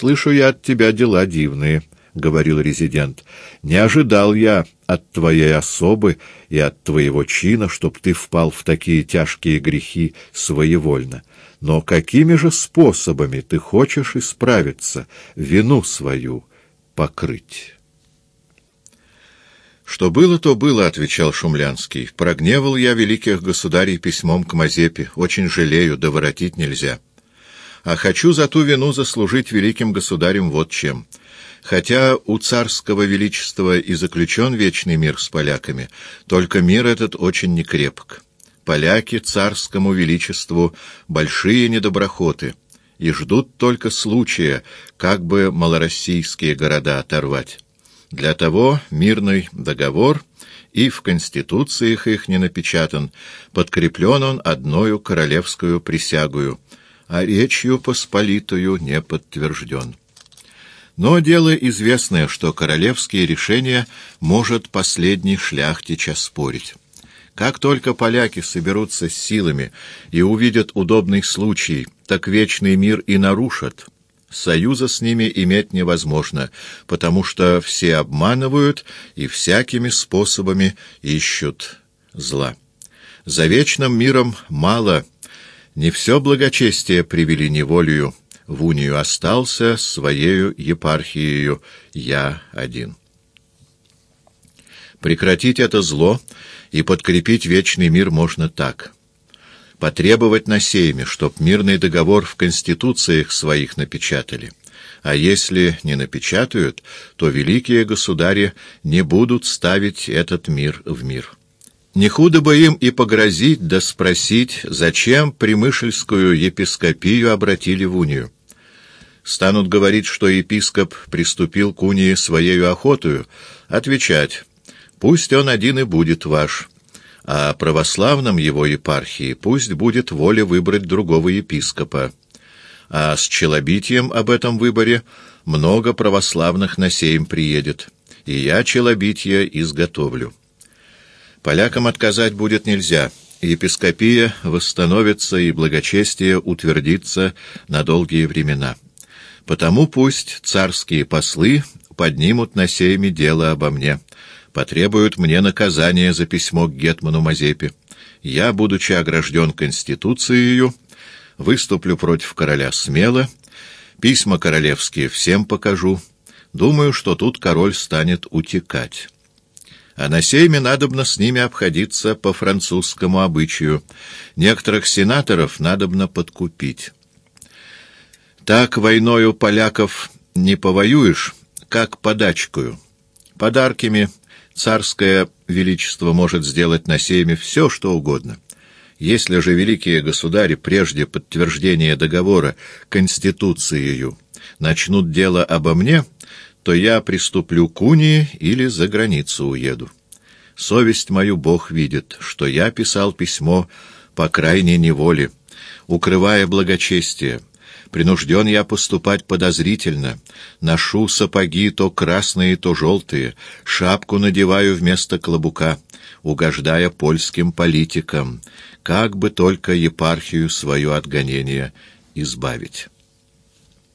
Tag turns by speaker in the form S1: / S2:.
S1: Слышу я от тебя дела дивные, — говорил резидент. Не ожидал я от твоей особы и от твоего чина, чтоб ты впал в такие тяжкие грехи своевольно. Но какими же способами ты хочешь исправиться, вину свою покрыть? «Что было, то было», — отвечал Шумлянский. «Прогневал я великих государей письмом к Мазепе. Очень жалею, да воротить нельзя. А хочу за ту вину заслужить великим государем вот чем. Хотя у царского величества и заключен вечный мир с поляками, только мир этот очень некрепок. Поляки царскому величеству большие недоброхоты» и ждут только случая, как бы малороссийские города оторвать. Для того мирный договор и в конституциях их не напечатан, подкреплен он одною королевскую присягую, а речью посполитую не подтвержден. Но дело известное, что королевские решения может последний шляхтич оспорить. Как только поляки соберутся с силами и увидят удобный случай, так вечный мир и нарушат — Союза с ними иметь невозможно, потому что все обманывают и всякими способами ищут зла. За вечным миром мало, не все благочестие привели неволею, в унию остался своею епархиею я один. Прекратить это зло и подкрепить вечный мир можно так — потребовать на сейме, чтоб мирный договор в конституциях своих напечатали. А если не напечатают, то великие государи не будут ставить этот мир в мир. Не худо бы им и погрозить, да спросить, зачем Примышльскую епископию обратили в унию. Станут говорить, что епископ приступил к унии своею охотою, отвечать, пусть он один и будет ваш, а православным его епархии пусть будет воля выбрать другого епископа. А с челобитием об этом выборе много православных на сейм приедет, и я челобитие изготовлю. Полякам отказать будет нельзя, епископия восстановится и благочестие утвердится на долгие времена. Потому пусть царские послы поднимут на сейме дело обо мне» потребуют мне наказания за письмо к Гетману Мазепе. Я, будучи огражден Конституцией, выступлю против короля смело, письма королевские всем покажу. Думаю, что тут король станет утекать. А на сейме надобно с ними обходиться по французскому обычаю. Некоторых сенаторов надобно подкупить. Так войною поляков не повоюешь, как подачкою. Подарками Царское величество может сделать на сейме все, что угодно. Если же великие государи прежде подтверждения договора Конституцией начнут дело обо мне, то я приступлю к унии или за границу уеду. Совесть мою Бог видит, что я писал письмо по крайней неволе, укрывая благочестие, Принужден я поступать подозрительно. Ношу сапоги то красные, то желтые, шапку надеваю вместо клобука, угождая польским политикам, как бы только епархию свою от гонения избавить».